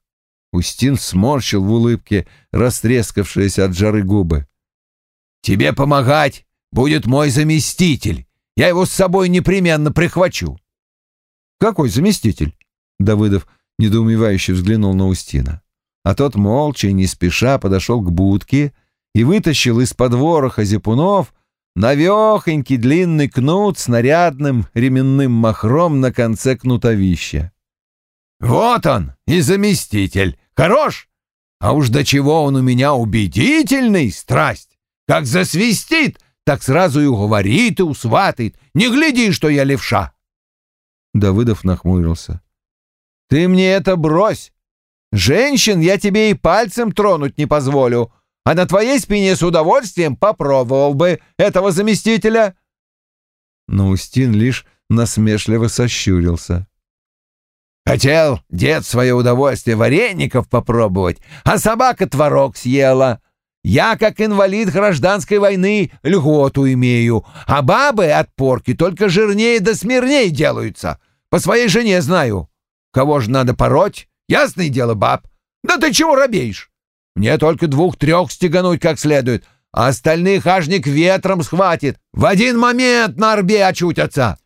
Устин сморщил в улыбке растрескавшиеся от жары губы. «Тебе помогать будет мой заместитель. Я его с собой непременно прихвачу». «Какой заместитель?» Давыдов недоумевающе взглянул на Устина. А тот молча и не спеша подошел к будке и вытащил из-под вороха зипунов навехонький длинный кнут с нарядным ременным махром на конце кнутовища. «Вот он, и заместитель! Хорош! А уж до чего он у меня убедительный, страсть! Как засвистит, так сразу и уговорит и усватает. Не гляди, что я левша!» Давыдов нахмурился. Ты мне это брось. Женщин я тебе и пальцем тронуть не позволю, а на твоей спине с удовольствием попробовал бы этого заместителя. Но Устин лишь насмешливо сощурился. Хотел дед свое удовольствие вареников попробовать, а собака творог съела. Я, как инвалид гражданской войны, льготу имею, а бабы от порки только жирнее да смирнее делаются. По своей жене знаю. Кого же надо пороть? Ясное дело, баб. Да ты чего робеешь? Мне только двух-трех стегануть как следует, а остальных ажник ветром схватит. В один момент на орбе очутятся.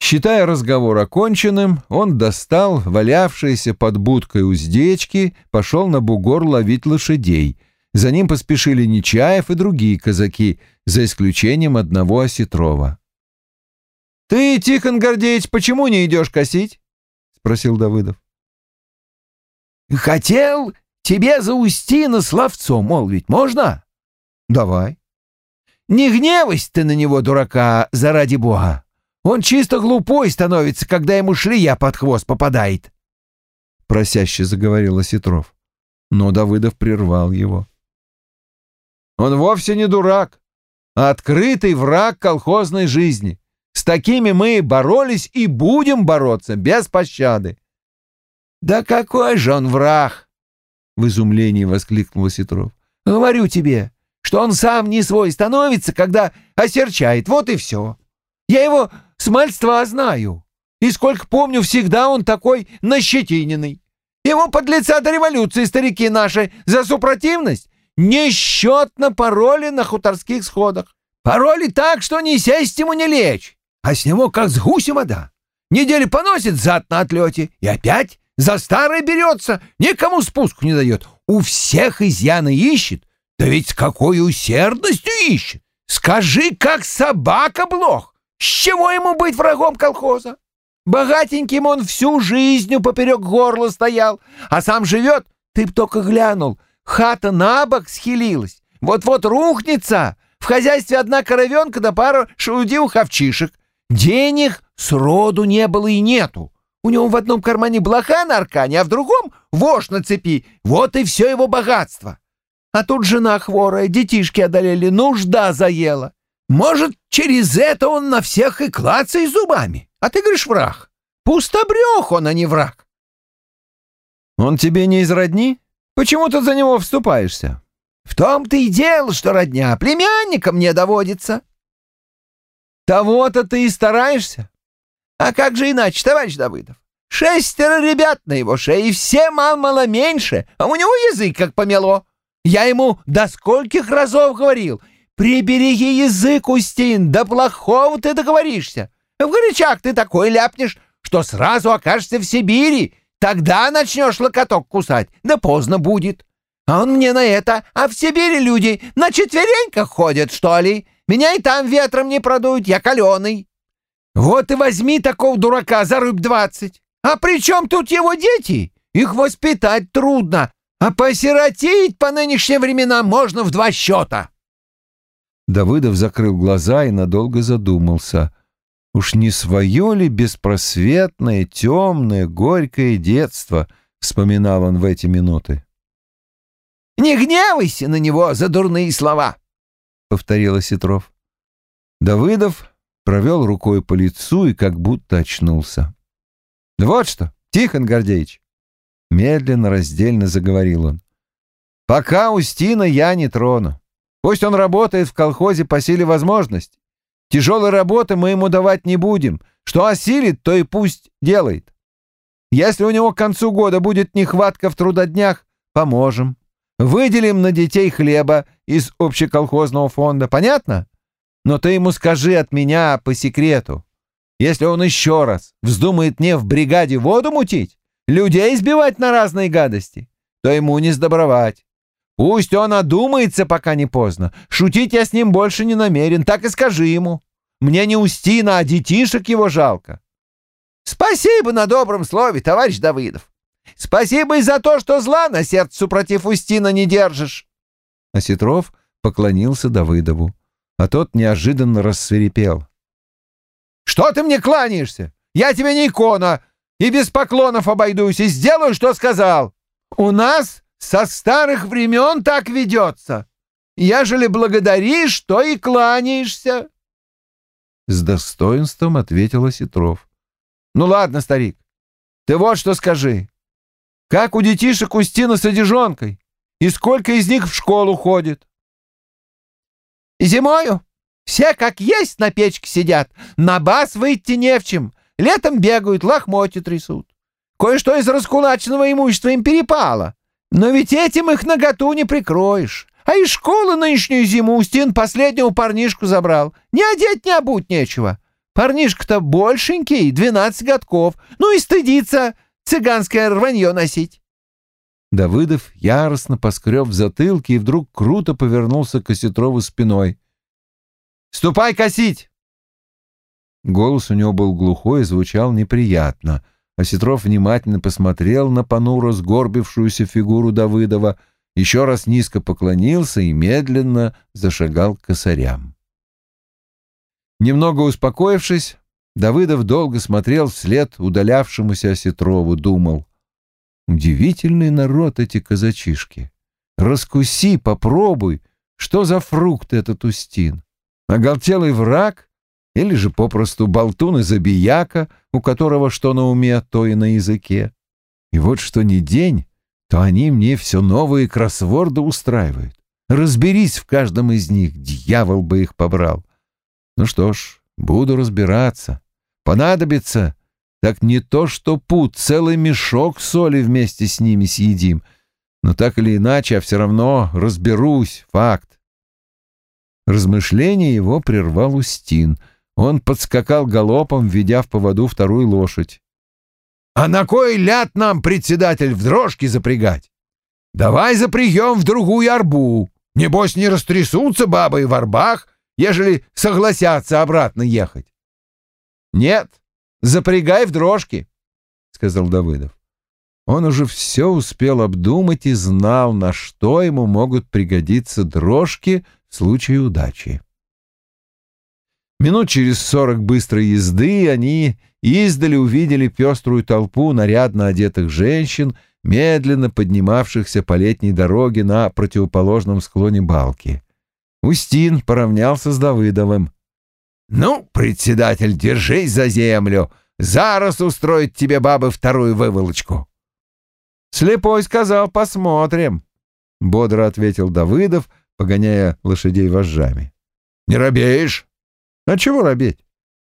Считая разговор оконченным, он достал валявшиеся под будкой уздечки, пошел на бугор ловить лошадей. За ним поспешили Нечаев и другие казаки, за исключением одного Осетрова. — Ты, Тихон Гордеевич, почему не идешь косить? — спросил Давыдов. — Хотел тебе за Устина словцо молвить, можно? — Давай. — Не гневайся ты на него, дурака, заради бога. Он чисто глупой становится, когда ему шлея под хвост попадает. Просяще заговорил Осетров. Но Давыдов прервал его. Он вовсе не дурак, а открытый враг колхозной жизни. С такими мы боролись и будем бороться без пощады. «Да какой же он враг!» — в изумлении воскликнул Ситров. «Говорю тебе, что он сам не свой становится, когда осерчает, вот и все. Я его с мальства знаю. И сколько помню, всегда он такой нащетиненный. Его подлеца до революции старики наши за супротивность несчетно пароли на хуторских сходах. Пароли так, что не сесть ему не лечь, а с него как с гуся вода. Недели поносит зад на отлете и опять за старое берется, никому спуску не дает. У всех изъяны ищет, да ведь с какой усердностью ищет. Скажи, как собака блох. С чего ему быть врагом колхоза? Богатеньким он всю жизнь поперек горла стоял, а сам живет, ты б только глянул, хата на бок схилилась, вот-вот рухнется, в хозяйстве одна коровенка да пара шелудивых овчишек. Денег сроду не было и нету. У него в одном кармане блоха на аркане, а в другом вошь на цепи. Вот и все его богатство. А тут жена хворая, детишки одолели, нужда заела. Может, через это он на всех и клацай зубами. А ты говоришь враг. Пустобрех он, а не враг. Он тебе не из родни? Почему ты за него вступаешься? В том-то и дело, что родня племянника мне доводится. Того-то ты и стараешься. А как же иначе, товарищ Давыдов? Шестеро ребят на его шее, и все мало-мало меньше, а у него язык как помело. Я ему до скольких разов говорил — «Прибереги язык, Устин, до плохого ты договоришься. В горячах ты такой ляпнешь, что сразу окажешься в Сибири. Тогда начнешь локоток кусать, да поздно будет. А он мне на это, а в Сибири люди на четвереньках ходят, что ли? Меня и там ветром не продуют, я каленый. Вот и возьми такого дурака за рыб двадцать. А при чем тут его дети? Их воспитать трудно, а посиротеть по нынешним временам можно в два счета». Давыдов закрыл глаза и надолго задумался. Уж не свое ли беспросветное, темное, горькое детство, вспоминал он в эти минуты. «Не гневайся на него за дурные слова!» — повторил Осетров. Давыдов провел рукой по лицу и как будто очнулся. «Вот что, Тихон Гордеевич!» Медленно, раздельно заговорил он. «Пока Устина я не трону. Пусть он работает в колхозе по силе возможностей. Тяжелой работы мы ему давать не будем. Что осилит, то и пусть делает. Если у него к концу года будет нехватка в трудоднях, поможем. Выделим на детей хлеба из общеколхозного фонда. Понятно? Но ты ему скажи от меня по секрету. Если он еще раз вздумает мне в бригаде воду мутить, людей избивать на разные гадости, то ему не сдобровать. Пусть он одумается, пока не поздно. Шутить я с ним больше не намерен, так и скажи ему. Мне не Устина, а детишек его жалко. Спасибо на добром слове, товарищ Давыдов. Спасибо и за то, что зла на сердце против Устина не держишь. Осетров поклонился Давыдову, а тот неожиданно рассверепел. «Что ты мне кланяешься? Я тебе не икона, и без поклонов обойдусь, и сделаю, что сказал. У нас со старых времен так ведется. Ежели благодаришь, то и кланяешься. С достоинством ответил Осетров. Ну ладно, старик, ты вот что скажи. Как у детишек Устина с одежонкой? И сколько из них в школу ходит? Зимою все как есть на печке сидят, на бас выйти не в чем, летом бегают, лохмотья трясут. Кое-что из раскулаченного имущества им перепало, но ведь этим их наготу не прикроешь. А из школы нынешнюю зиму Устин последнего парнишку забрал. Не одеть, не обуть нечего. Парнишка-то большенький, двенадцать годков, ну и стыдится цыганское рванье носить. Давыдов яростно поскреб в затылке и вдруг круто повернулся к Осетрову спиной. «Ступай косить!» Голос у него был глухой и звучал неприятно. Осетров внимательно посмотрел на понуро сгорбившуюся фигуру Давыдова, еще раз низко поклонился и медленно зашагал к косарям. Немного успокоившись, Давыдов долго смотрел вслед удалявшемуся Осетрову, думал. Удивительный народ эти казачишки. Раскуси, попробуй, что за фрукт этот Устин. Оголтелый враг или же попросту болтун и забияка, у которого что на уме, то и на языке. И вот что ни день, то они мне все новые кроссворды устраивают. Разберись в каждом из них, дьявол бы их побрал. Ну что ж, буду разбираться. Понадобится, так не то что пут, целый мешок соли вместе с ними съедим. Но так или иначе, а все равно разберусь, факт. Размышление его прервал Устин. Он подскакал галопом, ведя в поводу вторую лошадь. «А на кой ляд нам, председатель, в дрожки запрягать? Давай запрягем в другую арбу. Небось, не растрясутся бабы в арбах, ежели согласятся обратно ехать». «Нет, Запрягай в дрожки, — сказал Давыдов. Он уже все успел обдумать и знал, на что ему могут пригодиться дрожки в случае удачи. Минут через сорок быстрой езды они издали увидели пеструю толпу нарядно одетых женщин, медленно поднимавшихся по летней дороге на противоположном склоне балки. Устин поравнялся с Давыдовым. «Ну, председатель, держись за землю. Зараз устроит тебе бабы вторую выволочку». «Слепой сказал, посмотрим», — бодро ответил Давыдов, погоняя лошадей вожжами. «Не робеешь?» «А чего робеть?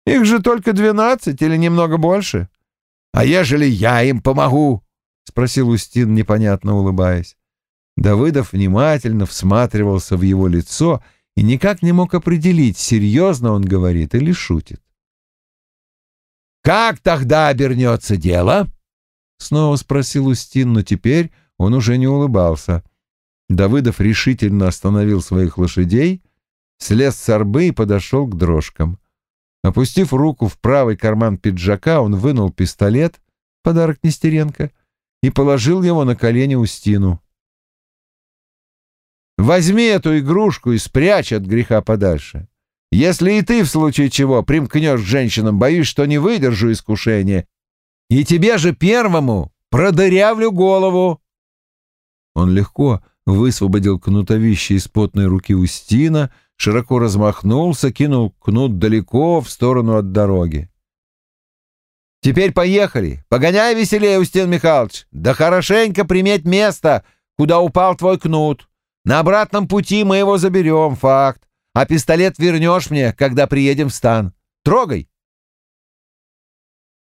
Их же только двенадцать или немного больше». «А ежели я им помогу?» — спросил Устин, непонятно улыбаясь. Давыдов внимательно всматривался в его лицо и, никак не мог определить, серьезно он говорит или шутит. «Как тогда обернется дело?» — снова спросил Устин, но теперь он уже не улыбался. Давыдов решительно остановил своих лошадей, слез с арбы и подошел к дрожкам. Опустив руку в правый карман пиджака, он вынул пистолет, подарок Нестеренко, и положил его на колени Устину. Возьми эту игрушку и спрячь от греха подальше. Если и ты в случае чего примкнешь к женщинам, боюсь, что не выдержу искушения. И тебе же первому продырявлю голову. Он легко высвободил кнутовище из потной руки Устина, широко размахнулся, кинул кнут далеко в сторону от дороги. «Теперь поехали. Погоняй веселее, Устин Михайлович. Да хорошенько приметь место, куда упал твой кнут. На обратном пути мы его заберем, факт. А пистолет вернешь мне, когда приедем в стан. Трогай!»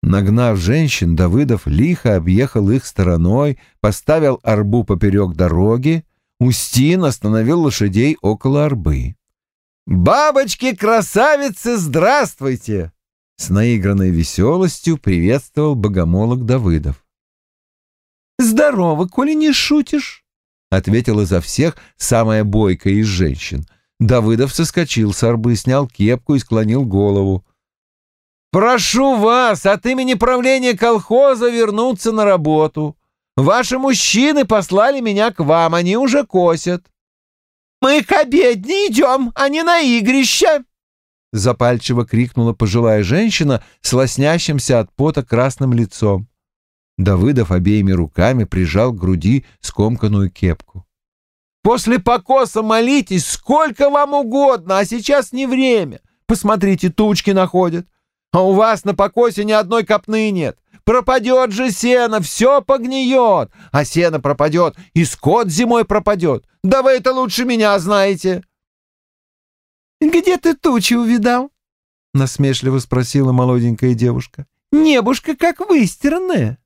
Нагнав женщин, Давыдов лихо объехал их стороной, поставил арбу поперек дороги. Устин остановил лошадей около арбы. «Бабочки-красавицы, здравствуйте!» С наигранной веселостью приветствовал богомолок Давыдов. «Здорово, коли не шутишь!» ответила за всех самая бойкая из женщин. Давыдов соскочил с арбы, снял кепку и склонил голову. «Прошу вас от имени правления колхоза вернуться на работу. Ваши мужчины послали меня к вам, они уже косят». «Мы к обедне идем, а не на игрище!» Запальчиво крикнула пожилая женщина с лоснящимся от пота красным лицом. Давыдов обеими руками прижал к груди скомканную кепку. «После покоса молитесь сколько вам угодно, а сейчас не время. Посмотрите, тучки находят. А у вас на покосе ни одной копны нет. Пропадет же сено, все погниет. А сено пропадет, и скот зимой пропадет. Да вы это лучше меня знаете». Где ты тучи увидал? — насмешливо спросила молоденькая девушка. «Небушка как выстиранная».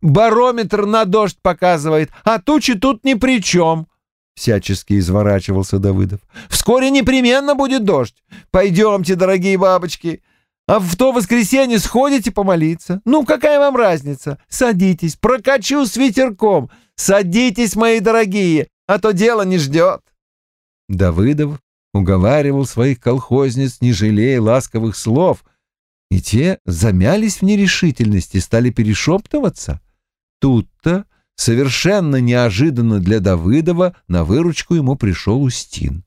«Барометр на дождь показывает, а тучи тут ни при чем», — всячески изворачивался Давыдов. «Вскоре непременно будет дождь. Пойдемте, дорогие бабочки, а в то воскресенье сходите помолиться. Ну, какая вам разница? Садитесь, прокачу с ветерком. Садитесь, мои дорогие, а то дело не ждет». Давыдов уговаривал своих колхозниц, не жалея ласковых слов, и те замялись в нерешительности, стали перешептываться. Тут-то, совершенно неожиданно для Давыдова, на выручку ему пришел Устин.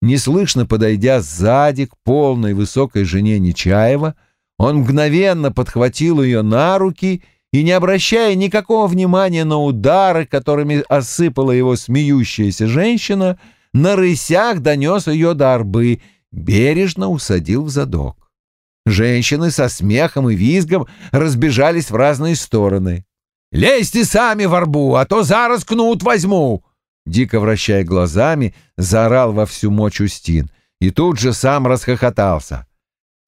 Неслышно подойдя сзади к полной высокой жене Нечаева, он мгновенно подхватил ее на руки и, не обращая никакого внимания на удары, которыми осыпала его смеющаяся женщина, — на рысях донес ее до арбы, бережно усадил в задок. Женщины со смехом и визгом разбежались в разные стороны. «Лезьте сами в арбу, а то зараз кнут возьму!» Дико вращая глазами, заорал во всю мочь Устин и тут же сам расхохотался.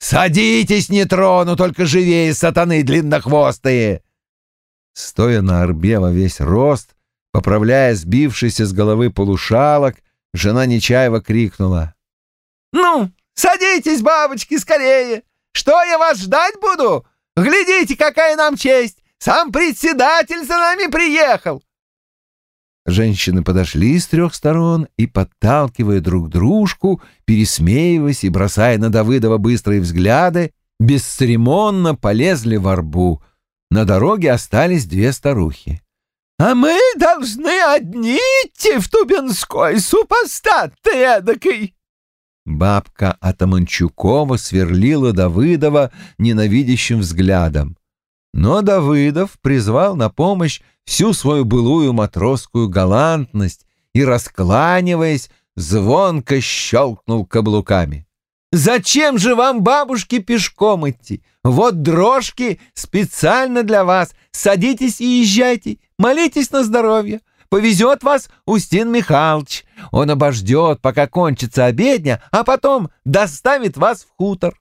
«Садитесь, не трону, только живее, сатаны длиннохвостые!» Стоя на арбе во весь рост, поправляя сбившийся с головы полушалок, Жена Нечаева крикнула. «Ну, садитесь, бабочки, скорее! Что я вас ждать буду? Глядите, какая нам честь! Сам председатель за нами приехал!» Женщины подошли с трех сторон и, подталкивая друг дружку, пересмеиваясь и бросая на Давыдова быстрые взгляды, бесцеремонно полезли в арбу. На дороге остались две старухи. А мы должны одни идти в Тубинской, супостат ты эдакой!» Бабка Атаманчукова сверлила Давыдова ненавидящим взглядом. Но Давыдов призвал на помощь всю свою былую матросскую галантность и, раскланиваясь, звонко щелкнул каблуками. «Зачем же вам, бабушки, пешком идти? Вот дрожки специально для вас. Садитесь и езжайте. Молитесь на здоровье. Повезет вас Устин Михайлович. Он обождет, пока кончится обедня, а потом доставит вас в хутор.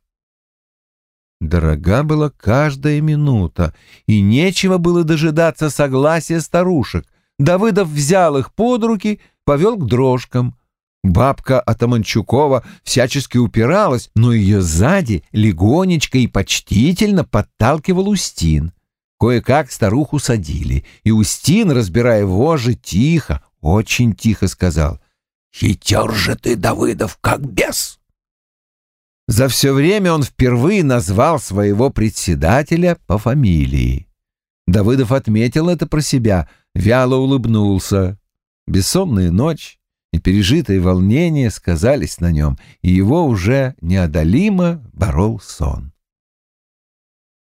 Дорога была каждая минута, и нечего было дожидаться согласия старушек. Давыдов взял их под руки, повел к дрожкам. Бабка Атаманчукова всячески упиралась, но ее сзади легонечко и почтительно подталкивал Устин. Кое-как старуху садили, и Устин, разбирая вожжи, тихо, очень тихо сказал «Хитер же ты, Давыдов, как бес!» За все время он впервые назвал своего председателя по фамилии. Давыдов отметил это про себя, вяло улыбнулся. Бессонная ночь и пережитые волнения сказались на нем, и его уже неодолимо борол сон.